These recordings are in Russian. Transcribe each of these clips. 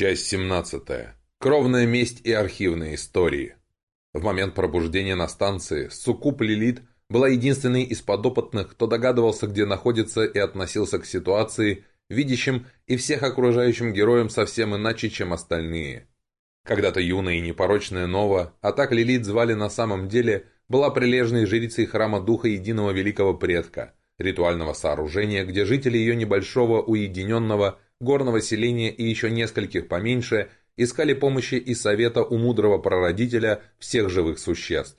Часть 17. Кровная месть и архивные истории. В момент пробуждения на станции Суккуб Лилит была единственной из подопытных, кто догадывался, где находится и относился к ситуации, видящим и всех окружающим героям совсем иначе, чем остальные. Когда-то юная и непорочная Нова, а так Лилит звали на самом деле, была прилежной жрицей храма Духа Единого Великого Предка, ритуального сооружения, где жители ее небольшого уединенного горного селения и еще нескольких поменьше искали помощи и совета у мудрого прародителя всех живых существ.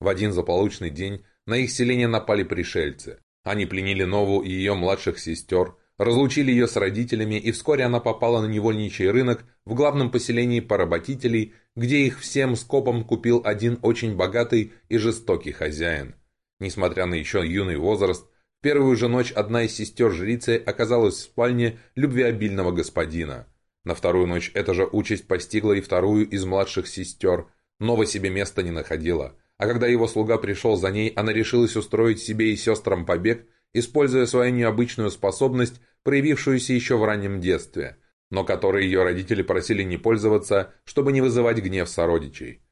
В один заполучный день на их селение напали пришельцы. Они пленили Нову и ее младших сестер, разлучили ее с родителями, и вскоре она попала на невольничий рынок в главном поселении поработителей, где их всем скопом купил один очень богатый и жестокий хозяин. Несмотря на еще юный возраст, первую же ночь одна из сестер жрицы оказалась в спальне любвеобильного господина. На вторую ночь эта же участь постигла и вторую из младших сестер, но себе места не находила. А когда его слуга пришел за ней, она решилась устроить себе и сестрам побег, используя свою необычную способность, проявившуюся еще в раннем детстве, но которой ее родители просили не пользоваться, чтобы не вызывать гнев сородичей.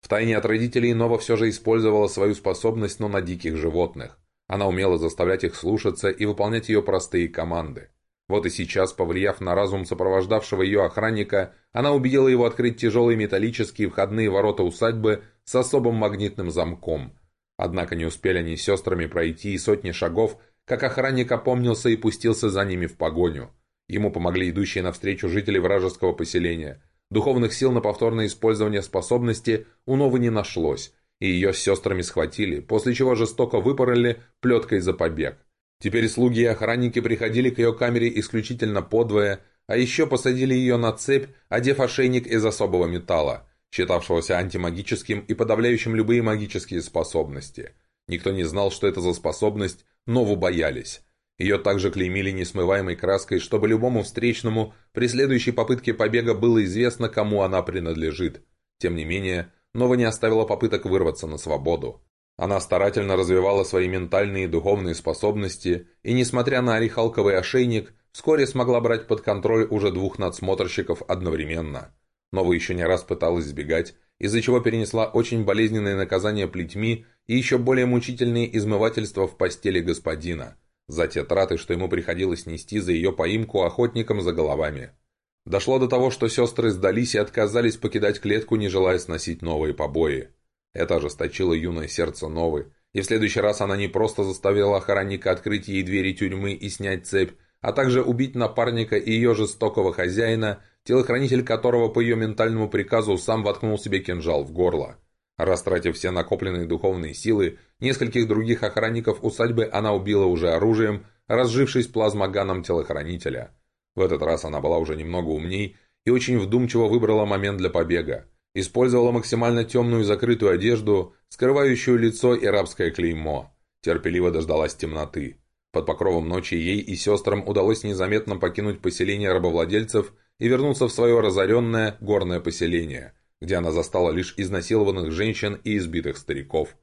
Втайне от родителей Нова все же использовала свою способность, но на диких животных. Она умела заставлять их слушаться и выполнять ее простые команды. Вот и сейчас, повлияв на разум сопровождавшего ее охранника, она убедила его открыть тяжелые металлические входные ворота усадьбы с особым магнитным замком. Однако не успели они с сестрами пройти и сотни шагов, как охранник опомнился и пустился за ними в погоню. Ему помогли идущие навстречу жители вражеского поселения. Духовных сил на повторное использование способности у Новы не нашлось, и ее с сестрами схватили, после чего жестоко выпороли плеткой за побег. Теперь слуги и охранники приходили к ее камере исключительно подвое, а еще посадили ее на цепь, одев ошейник из особого металла, считавшегося антимагическим и подавляющим любые магические способности. Никто не знал, что это за способность, Нову боялись. Ее также клеймили несмываемой краской, чтобы любому встречному при следующей попытке побега было известно, кому она принадлежит. Тем не менее, Нова не оставила попыток вырваться на свободу. Она старательно развивала свои ментальные и духовные способности, и, несмотря на орехалковый ошейник, вскоре смогла брать под контроль уже двух надсмотрщиков одновременно. Нова еще не раз пыталась сбегать, из-за чего перенесла очень болезненные наказания плетьми и еще более мучительные измывательства в постели господина, за те траты, что ему приходилось нести за ее поимку охотникам за головами. Дошло до того, что сестры сдались и отказались покидать клетку, не желая сносить новые побои. Это ожесточило юное сердце Новы, и в следующий раз она не просто заставила охранника открыть ей двери тюрьмы и снять цепь, а также убить напарника и ее жестокого хозяина, телохранитель которого по ее ментальному приказу сам воткнул себе кинжал в горло. Растратив все накопленные духовные силы, нескольких других охранников усадьбы она убила уже оружием, разжившись плазмоганом телохранителя – в этот раз она была уже немного умней и очень вдумчиво выбрала момент для побега. Использовала максимально темную закрытую одежду, скрывающую лицо и рабское клеймо. Терпеливо дождалась темноты. Под покровом ночи ей и сестрам удалось незаметно покинуть поселение рабовладельцев и вернуться в свое разоренное горное поселение, где она застала лишь изнасилованных женщин и избитых стариков.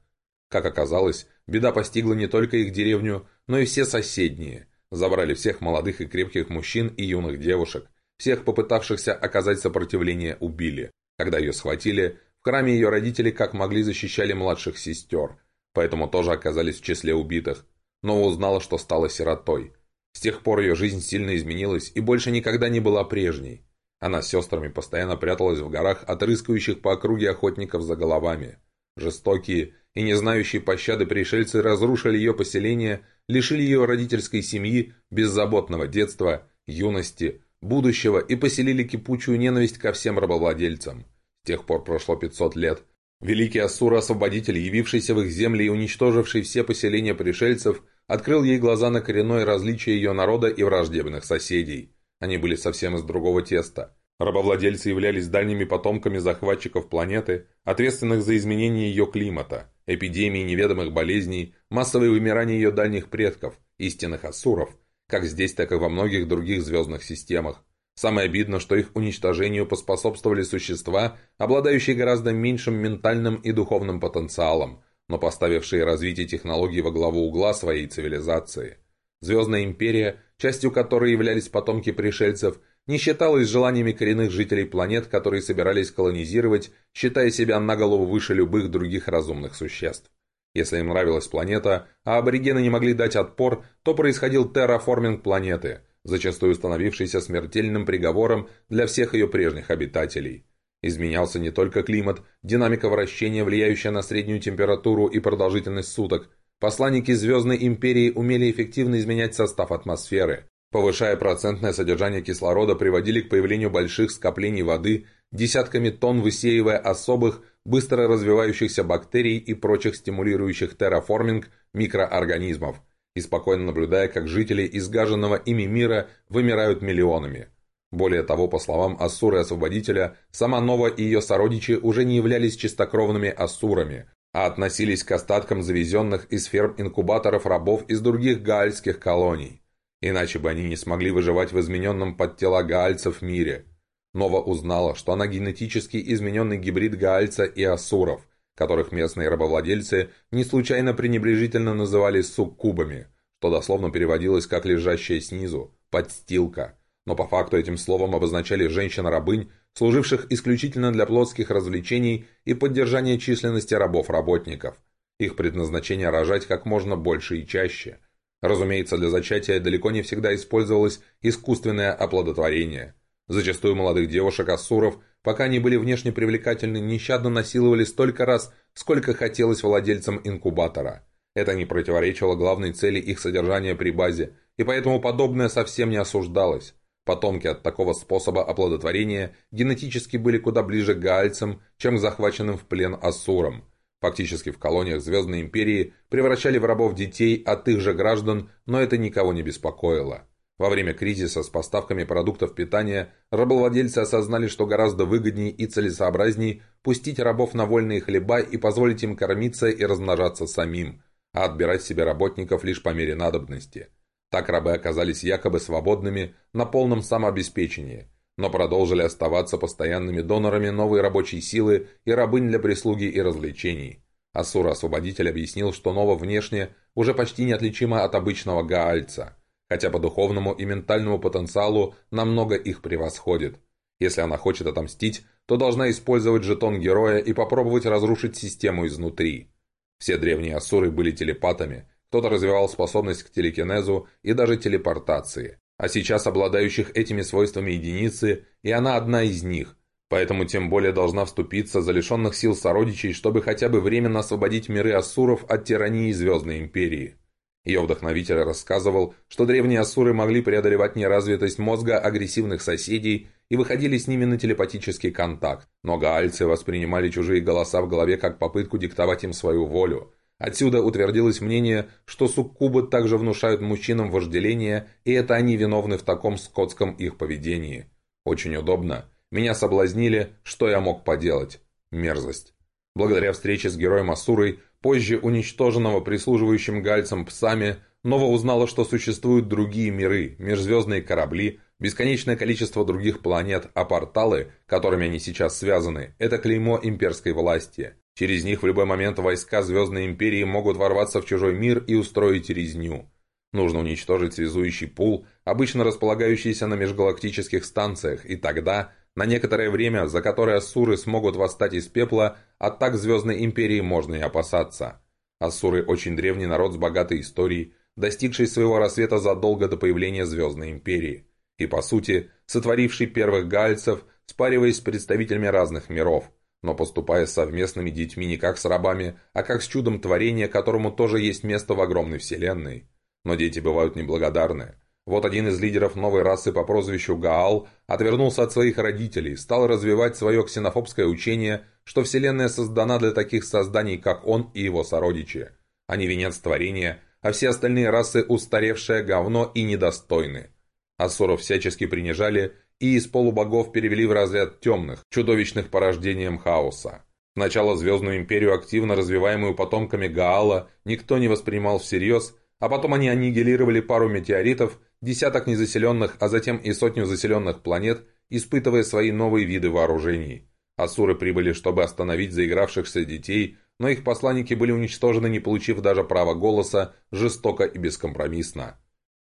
Как оказалось, беда постигла не только их деревню, но и все соседние. Забрали всех молодых и крепких мужчин и юных девушек. Всех попытавшихся оказать сопротивление убили. Когда ее схватили, в храме ее родители как могли защищали младших сестер, поэтому тоже оказались в числе убитых. Но узнала, что стала сиротой. С тех пор ее жизнь сильно изменилась и больше никогда не была прежней. Она с сестрами постоянно пряталась в горах от рыскающих по округе охотников за головами. Жестокие и не знающие пощады пришельцы разрушили ее поселение лишили ее родительской семьи, беззаботного детства, юности, будущего и поселили кипучую ненависть ко всем рабовладельцам. С тех пор прошло 500 лет. Великий Ассур-освободитель, явившийся в их земли и уничтоживший все поселения пришельцев, открыл ей глаза на коренное различие ее народа и враждебных соседей. Они были совсем из другого теста. Рабовладельцы являлись дальними потомками захватчиков планеты, ответственных за изменение ее климата, эпидемии неведомых болезней, массовое вымирание ее дальних предков, истинных асуров, как здесь, так и во многих других звездных системах. Самое обидно, что их уничтожению поспособствовали существа, обладающие гораздо меньшим ментальным и духовным потенциалом, но поставившие развитие технологий во главу угла своей цивилизации. Звездная империя, частью которой являлись потомки пришельцев, не считалось желаниями коренных жителей планет, которые собирались колонизировать, считая себя на голову выше любых других разумных существ. Если им нравилась планета, а аборигены не могли дать отпор, то происходил терраформинг планеты, зачастую становившийся смертельным приговором для всех ее прежних обитателей. Изменялся не только климат, динамика вращения, влияющая на среднюю температуру и продолжительность суток. Посланники Звездной Империи умели эффективно изменять состав атмосферы. Повышая процентное содержание кислорода, приводили к появлению больших скоплений воды, десятками тонн высеивая особых, быстро развивающихся бактерий и прочих стимулирующих терраформинг микроорганизмов, и спокойно наблюдая, как жители изгаженного ими мира вымирают миллионами. Более того, по словам Ассуры-освободителя, сама Нова и ее сородичи уже не являлись чистокровными ассурами, а относились к остаткам завезенных из ферм инкубаторов рабов из других гаальских колоний. Иначе бы они не смогли выживать в измененном под тела гаальцев мире. Нова узнала, что она генетически измененный гибрид гаальца и ассуров, которых местные рабовладельцы не случайно пренебрежительно называли суккубами, что дословно переводилось как «лежащая снизу», «подстилка», но по факту этим словом обозначали женщин-рабынь, служивших исключительно для плотских развлечений и поддержания численности рабов-работников. Их предназначение рожать как можно больше и чаще. Разумеется, для зачатия далеко не всегда использовалось искусственное оплодотворение. Зачастую молодых девушек-ассуров, пока они были внешне привлекательны, нещадно насиловали столько раз, сколько хотелось владельцам инкубатора. Это не противоречило главной цели их содержания при базе, и поэтому подобное совсем не осуждалось. Потомки от такого способа оплодотворения генетически были куда ближе к гаальцам, чем к захваченным в плен ассурам. Фактически в колониях Звездной Империи превращали в рабов детей от их же граждан, но это никого не беспокоило. Во время кризиса с поставками продуктов питания рабовладельцы осознали, что гораздо выгоднее и целесообразнее пустить рабов на вольные хлеба и позволить им кормиться и размножаться самим, а отбирать себе работников лишь по мере надобности – так рабы оказались якобы свободными на полном самообеспечении, но продолжили оставаться постоянными донорами новой рабочей силы и рабынь для прислуги и развлечений. Асура-освободитель объяснил, что Нова внешне уже почти неотличима от обычного гаальца, хотя по духовному и ментальному потенциалу намного их превосходит. Если она хочет отомстить, то должна использовать жетон героя и попробовать разрушить систему изнутри. Все древние асуры были телепатами, кто-то развивал способность к телекинезу и даже телепортации. А сейчас обладающих этими свойствами единицы, и она одна из них. Поэтому тем более должна вступиться за лишенных сил сородичей, чтобы хотя бы временно освободить миры ассуров от тирании Звездной Империи. Ее вдохновитель рассказывал, что древние ассуры могли преодолевать неразвитость мозга агрессивных соседей и выходили с ними на телепатический контакт, но гаальцы воспринимали чужие голоса в голове как попытку диктовать им свою волю, Отсюда утвердилось мнение, что суккубы также внушают мужчинам вожделение, и это они виновны в таком скотском их поведении. Очень удобно. Меня соблазнили, что я мог поделать? Мерзость. Благодаря встрече с героем Асурой, позже уничтоженного прислуживающим гальцам псами, Нова узнала, что существуют другие миры, межзвездные корабли, бесконечное количество других планет, а порталы, которыми они сейчас связаны, это клеймо имперской власти. Через них в любой момент войска Звездной Империи могут ворваться в чужой мир и устроить резню. Нужно уничтожить связующий пул, обычно располагающийся на межгалактических станциях, и тогда, на некоторое время, за которое ассуры смогут восстать из пепла, атак Звездной Империи можно и опасаться. Ассуры – очень древний народ с богатой историей, достигший своего рассвета задолго до появления Звездной Империи. И, по сути, сотворивший первых гальцев, спариваясь с представителями разных миров – но поступая с совместными детьми не как с рабами, а как с чудом творения, которому тоже есть место в огромной вселенной. Но дети бывают неблагодарны. Вот один из лидеров новой расы по прозвищу Гаал отвернулся от своих родителей, стал развивать свое ксенофобское учение, что вселенная создана для таких созданий, как он и его сородичи. Они венец творения, а все остальные расы устаревшее говно и недостойны. Ассуров всячески принижали и из полубогов перевели в разряд темных, чудовищных порождением хаоса. Сначала Звездную Империю, активно развиваемую потомками Гаала, никто не воспринимал всерьез, а потом они аннигилировали пару метеоритов, десяток незаселенных, а затем и сотню заселенных планет, испытывая свои новые виды вооружений. Асуры прибыли, чтобы остановить заигравшихся детей, но их посланники были уничтожены, не получив даже права голоса, жестоко и бескомпромиссно.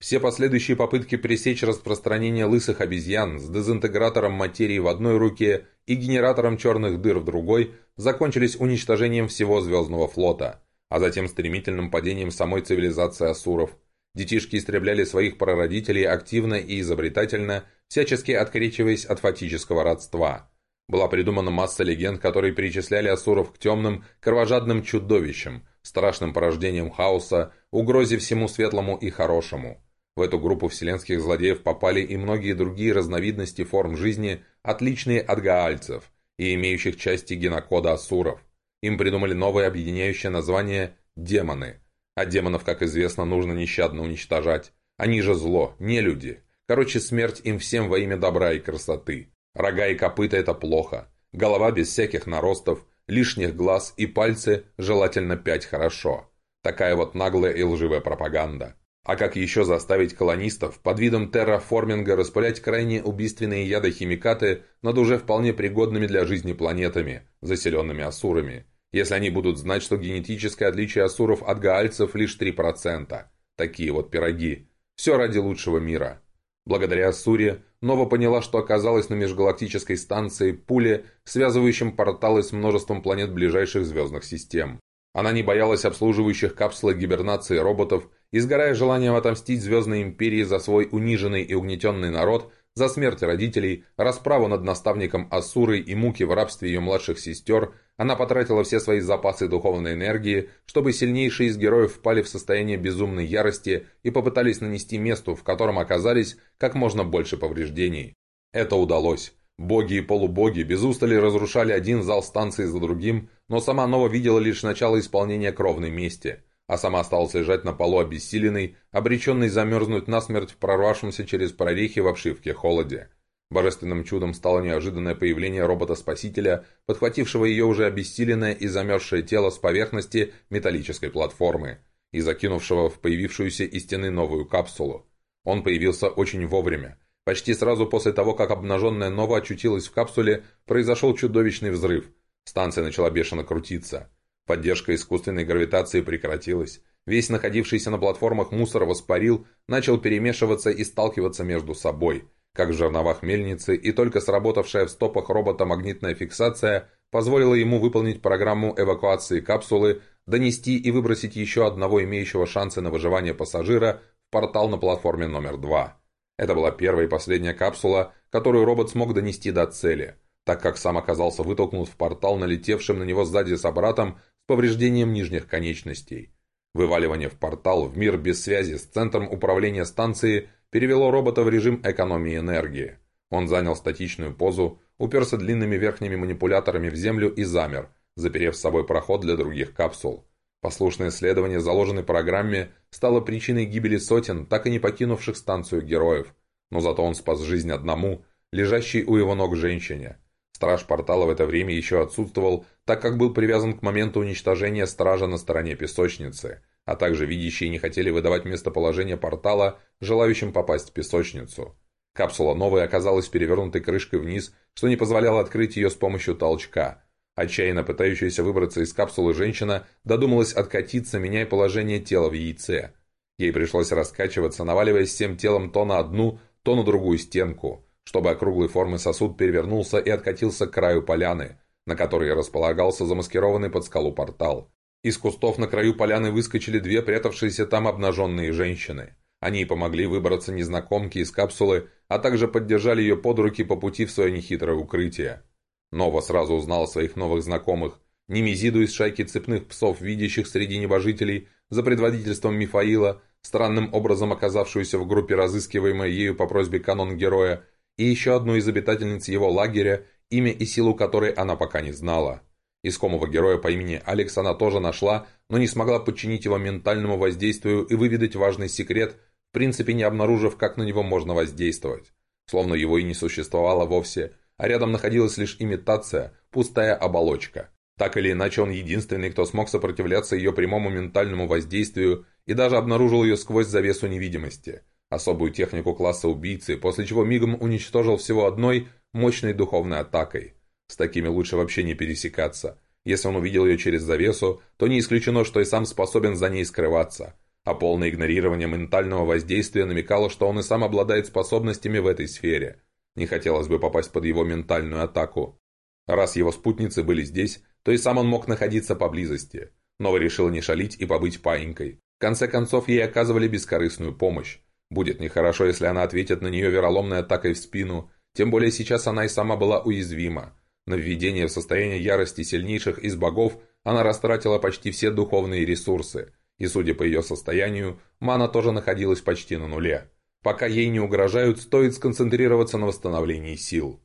Все последующие попытки пресечь распространение лысых обезьян с дезинтегратором материи в одной руке и генератором черных дыр в другой закончились уничтожением всего Звездного флота, а затем стремительным падением самой цивилизации асуров. Детишки истребляли своих прародителей активно и изобретательно, всячески открещиваясь от фатического родства. Была придумана масса легенд, которые перечисляли асуров к темным, кровожадным чудовищам, страшным порождением хаоса, угрозе всему светлому и хорошему. В эту группу вселенских злодеев попали и многие другие разновидности форм жизни, отличные от гаальцев и имеющих части генокода асуров. Им придумали новое объединяющее название «демоны». А демонов, как известно, нужно нещадно уничтожать. Они же зло, не люди. Короче, смерть им всем во имя добра и красоты. Рога и копыта – это плохо. Голова без всяких наростов, лишних глаз и пальцы желательно пять хорошо. Такая вот наглая и лживая пропаганда. А как еще заставить колонистов под видом терраформинга распылять крайне убийственные ядохимикаты над уже вполне пригодными для жизни планетами, заселенными асурами, если они будут знать, что генетическое отличие асуров от гаальцев лишь 3%. Такие вот пироги. Все ради лучшего мира. Благодаря Ассуре, Нова поняла, что оказалась на межгалактической станции Пуле, связывающем порталы с множеством планет ближайших звездных систем. Она не боялась обслуживающих капсулы гибернации роботов, изгорая желанием отомстить Звездной Империи за свой униженный и угнетенный народ, за смерть родителей, расправу над наставником Ассурой и муки в рабстве ее младших сестер, она потратила все свои запасы духовной энергии, чтобы сильнейшие из героев впали в состояние безумной ярости и попытались нанести месту, в котором оказались, как можно больше повреждений. Это удалось. Боги и полубоги без устали разрушали один зал станции за другим, но сама Нова видела лишь начало исполнения кровной мести, а сама осталась лежать на полу обессиленной, обреченной замерзнуть насмерть в прорвавшемся через прорехи в обшивке холоде. Божественным чудом стало неожиданное появление робота-спасителя, подхватившего ее уже обессиленное и замерзшее тело с поверхности металлической платформы и закинувшего в появившуюся из стены новую капсулу. Он появился очень вовремя, Почти сразу после того, как обнаженная Нова очутилась в капсуле, произошел чудовищный взрыв. Станция начала бешено крутиться. Поддержка искусственной гравитации прекратилась. Весь находившийся на платформах мусор воспарил, начал перемешиваться и сталкиваться между собой, как в жерновах мельницы, и только сработавшая в стопах робота магнитная фиксация позволила ему выполнить программу эвакуации капсулы, донести и выбросить еще одного имеющего шансы на выживание пассажира в портал на платформе номер два. Это была первая и последняя капсула, которую робот смог донести до цели, так как сам оказался вытолкнут в портал, налетевшим на него сзади собратом с повреждением нижних конечностей. Вываливание в портал в мир без связи с центром управления станции перевело робота в режим экономии энергии. Он занял статичную позу, уперся длинными верхними манипуляторами в землю и замер, заперев с собой проход для других капсул. Послушное следование заложенной программе стало причиной гибели сотен, так и не покинувших станцию героев. Но зато он спас жизнь одному, лежащей у его ног женщине. Страж портала в это время еще отсутствовал, так как был привязан к моменту уничтожения стража на стороне песочницы, а также видящие не хотели выдавать местоположение портала, желающим попасть в песочницу. Капсула новая оказалась перевернутой крышкой вниз, что не позволяло открыть ее с помощью толчка – Отчаянно пытающаяся выбраться из капсулы женщина додумалась откатиться, меняя положение тела в яйце. Ей пришлось раскачиваться, наваливаясь всем телом то на одну, то на другую стенку, чтобы округлой формы сосуд перевернулся и откатился к краю поляны, на которой располагался замаскированный под скалу портал. Из кустов на краю поляны выскочили две прятавшиеся там обнаженные женщины. Они помогли выбраться незнакомке из капсулы, а также поддержали ее под руки по пути в свое нехитрое укрытие. Нова сразу узнала своих новых знакомых. Немезиду из шайки цепных псов, видящих среди небожителей, за предводительством Мифаила, странным образом оказавшуюся в группе, разыскиваемой ею по просьбе канон-героя, и еще одну из обитательниц его лагеря, имя и силу которой она пока не знала. Искомого героя по имени Алекс она тоже нашла, но не смогла подчинить его ментальному воздействию и выведать важный секрет, в принципе не обнаружив, как на него можно воздействовать. Словно его и не существовало вовсе – а рядом находилась лишь имитация, пустая оболочка. Так или иначе, он единственный, кто смог сопротивляться ее прямому ментальному воздействию и даже обнаружил ее сквозь завесу невидимости. Особую технику класса убийцы, после чего мигом уничтожил всего одной мощной духовной атакой. С такими лучше вообще не пересекаться. Если он увидел ее через завесу, то не исключено, что и сам способен за ней скрываться. а полное игнорирование ментального воздействия намекало, что он и сам обладает способностями в этой сфере. Не хотелось бы попасть под его ментальную атаку. Раз его спутницы были здесь, то и сам он мог находиться поблизости. Нова решила не шалить и побыть паинькой. В конце концов, ей оказывали бескорыстную помощь. Будет нехорошо, если она ответит на нее вероломной атакой в спину, тем более сейчас она и сама была уязвима. На введение в состояние ярости сильнейших из богов она растратила почти все духовные ресурсы, и, судя по ее состоянию, мана тоже находилась почти на нуле. Пока ей не угрожают, стоит сконцентрироваться на восстановлении сил.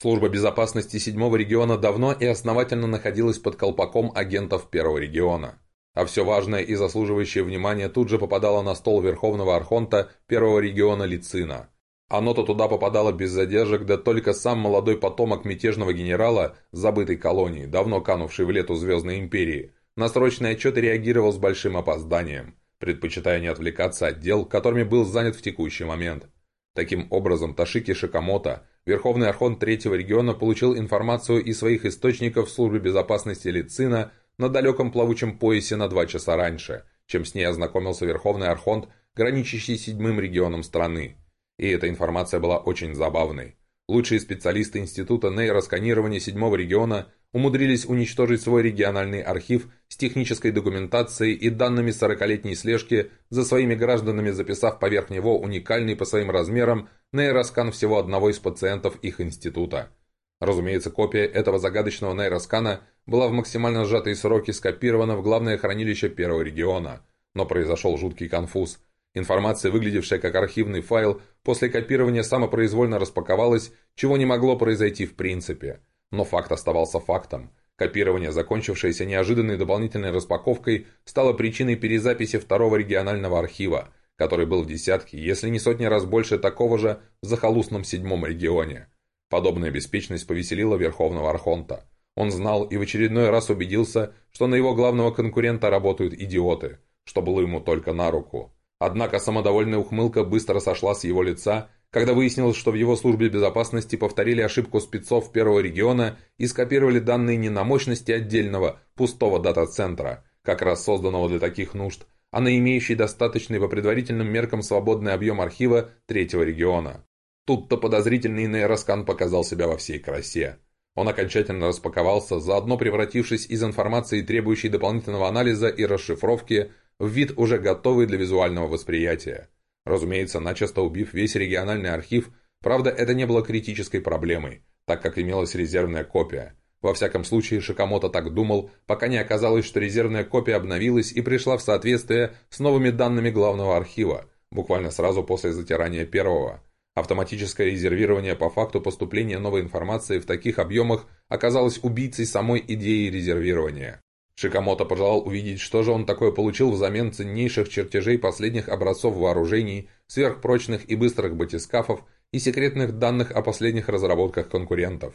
Служба безопасности седьмого региона давно и основательно находилась под колпаком агентов первого региона. А все важное и заслуживающее внимания тут же попадало на стол Верховного Архонта первого региона Лицина. Оно-то туда попадало без задержек, да только сам молодой потомок мятежного генерала, забытой колонии, давно канувший в лету Звездной Империи, на срочный отчет реагировал с большим опозданием, предпочитая не отвлекаться от дел, которыми был занят в текущий момент. Таким образом, Ташики Шикамото, Верховный Архонт Третьего региона, получил информацию из своих источников в службе безопасности Лицина на далеком плавучем поясе на два часа раньше, чем с ней ознакомился Верховный Архонт, граничащий с седьмым регионом страны. И эта информация была очень забавной. Лучшие специалисты Института нейросканирования седьмого региона умудрились уничтожить свой региональный архив с технической документацией и данными 40-летней слежки за своими гражданами, записав поверх него уникальный по своим размерам нейроскан всего одного из пациентов их института. Разумеется, копия этого загадочного нейроскана была в максимально сжатые сроки скопирована в главное хранилище первого региона, но произошел жуткий конфуз. Информация, выглядевшая как архивный файл, после копирования самопроизвольно распаковалась, чего не могло произойти в принципе – но факт оставался фактом. Копирование, закончившееся неожиданной дополнительной распаковкой, стало причиной перезаписи второго регионального архива, который был в десятки, если не сотни раз больше такого же в захолустном седьмом регионе. Подобная беспечность повеселила Верховного Архонта. Он знал и в очередной раз убедился, что на его главного конкурента работают идиоты, что было ему только на руку. Однако самодовольная ухмылка быстро сошла с его лица, когда выяснилось, что в его службе безопасности повторили ошибку спецов первого региона и скопировали данные не на мощности отдельного, пустого дата-центра, как раз созданного для таких нужд, а на имеющий достаточный по предварительным меркам свободный объем архива третьего региона. Тут-то подозрительный нейроскан показал себя во всей красе. Он окончательно распаковался, заодно превратившись из информации, требующей дополнительного анализа и расшифровки, в вид уже готовый для визуального восприятия. Разумеется, начисто убив весь региональный архив, правда это не было критической проблемой, так как имелась резервная копия. Во всяком случае, Шикамото так думал, пока не оказалось, что резервная копия обновилась и пришла в соответствие с новыми данными главного архива, буквально сразу после затирания первого. Автоматическое резервирование по факту поступления новой информации в таких объемах оказалось убийцей самой идеи резервирования. Шикамото пожелал увидеть, что же он такое получил взамен ценнейших чертежей последних образцов вооружений, сверхпрочных и быстрых батискафов и секретных данных о последних разработках конкурентов.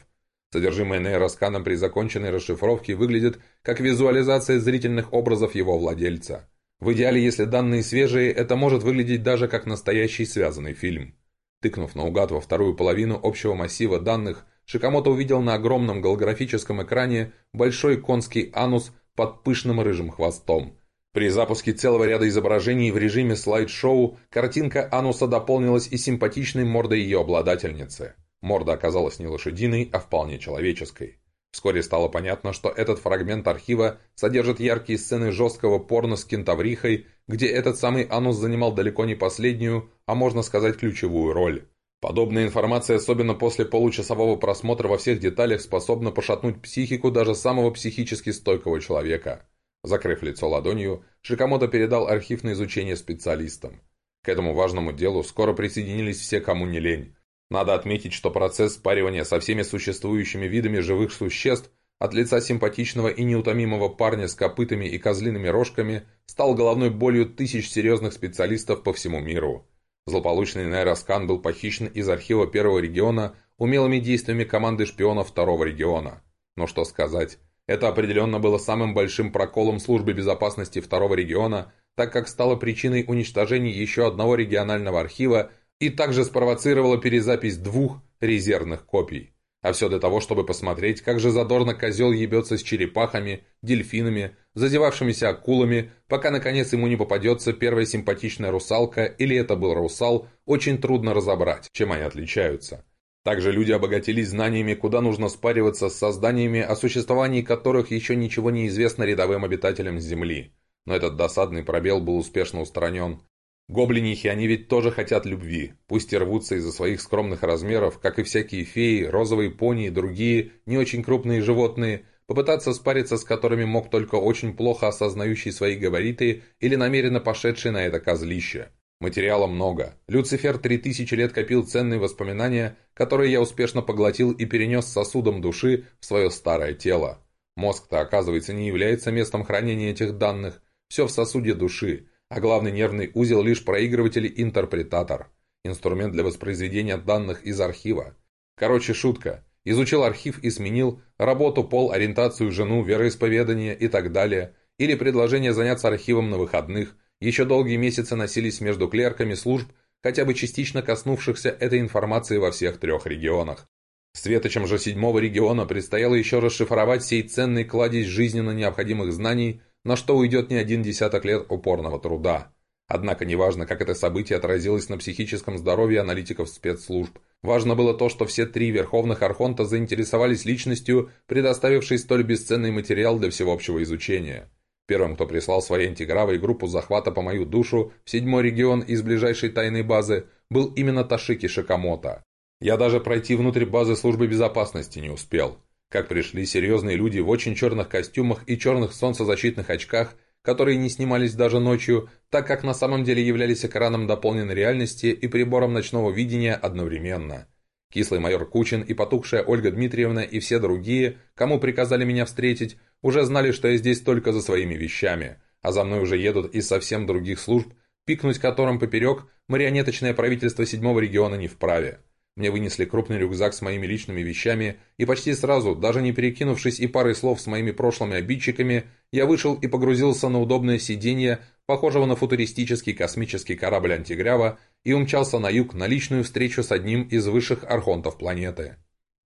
Содержимое нейроскана при законченной расшифровке выглядит как визуализация зрительных образов его владельца. В идеале, если данные свежие, это может выглядеть даже как настоящий связанный фильм. Тыкнув наугад во вторую половину общего массива данных, Шикамото увидел на огромном голографическом экране большой конский анус под пышным рыжим хвостом. При запуске целого ряда изображений в режиме слайд-шоу картинка ануса дополнилась и симпатичной мордой ее обладательницы. Морда оказалась не лошадиной, а вполне человеческой. Вскоре стало понятно, что этот фрагмент архива содержит яркие сцены жесткого порно с кентаврихой, где этот самый анус занимал далеко не последнюю, а можно сказать ключевую роль. Подобная информация, особенно после получасового просмотра во всех деталях, способна пошатнуть психику даже самого психически стойкого человека. Закрыв лицо ладонью, Шикамото передал архив на изучение специалистам. К этому важному делу скоро присоединились все, кому не лень. Надо отметить, что процесс спаривания со всеми существующими видами живых существ от лица симпатичного и неутомимого парня с копытами и козлиными рожками стал головной болью тысяч серьезных специалистов по всему миру. Злополучный нейроскан был похищен из архива первого региона умелыми действиями команды шпионов второго региона. Но что сказать, это определенно было самым большим проколом службы безопасности второго региона, так как стало причиной уничтожения еще одного регионального архива и также спровоцировало перезапись двух резервных копий. А все для того, чтобы посмотреть, как же задорно козел ебется с черепахами, дельфинами, зазевавшимися акулами, пока наконец ему не попадется первая симпатичная русалка или это был русал, очень трудно разобрать, чем они отличаются. Также люди обогатились знаниями, куда нужно спариваться с созданиями, о существовании которых еще ничего не известно рядовым обитателям Земли. Но этот досадный пробел был успешно устранен. Гоблинихи, они ведь тоже хотят любви, пусть и рвутся из-за своих скромных размеров, как и всякие феи, розовые пони и другие, не очень крупные животные, попытаться спариться с которыми мог только очень плохо осознающий свои габариты или намеренно пошедший на это козлище. Материала много. Люцифер три тысячи лет копил ценные воспоминания, которые я успешно поглотил и перенес сосудом души в свое старое тело. Мозг-то, оказывается, не является местом хранения этих данных. Все в сосуде души а главный нервный узел лишь проигрыватель-интерпретатор, инструмент для воспроизведения данных из архива. Короче, шутка. Изучил архив и сменил работу, пол, ориентацию, жену, вероисповедание и так далее, или предложение заняться архивом на выходных, еще долгие месяцы носились между клерками служб, хотя бы частично коснувшихся этой информации во всех трех регионах. Светочем же седьмого региона предстояло еще расшифровать сей ценный кладезь жизненно необходимых знаний, на что уйдет не один десяток лет упорного труда. Однако неважно, как это событие отразилось на психическом здоровье аналитиков спецслужб. Важно было то, что все три верховных архонта заинтересовались личностью, предоставившей столь бесценный материал для всеобщего изучения. Первым, кто прислал свои антигравы и группу захвата по мою душу в седьмой регион из ближайшей тайной базы, был именно Ташики Шикамото. Я даже пройти внутрь базы службы безопасности не успел. Как пришли серьезные люди в очень черных костюмах и черных солнцезащитных очках, которые не снимались даже ночью, так как на самом деле являлись экраном дополненной реальности и прибором ночного видения одновременно. Кислый майор Кучин и потухшая Ольга Дмитриевна и все другие, кому приказали меня встретить, уже знали, что я здесь только за своими вещами, а за мной уже едут из совсем других служб, пикнуть которым поперек марионеточное правительство седьмого региона не вправе. Мне вынесли крупный рюкзак с моими личными вещами, и почти сразу, даже не перекинувшись и парой слов с моими прошлыми обидчиками, я вышел и погрузился на удобное сиденье, похожего на футуристический космический корабль «Антигрява», и умчался на юг на личную встречу с одним из высших архонтов планеты.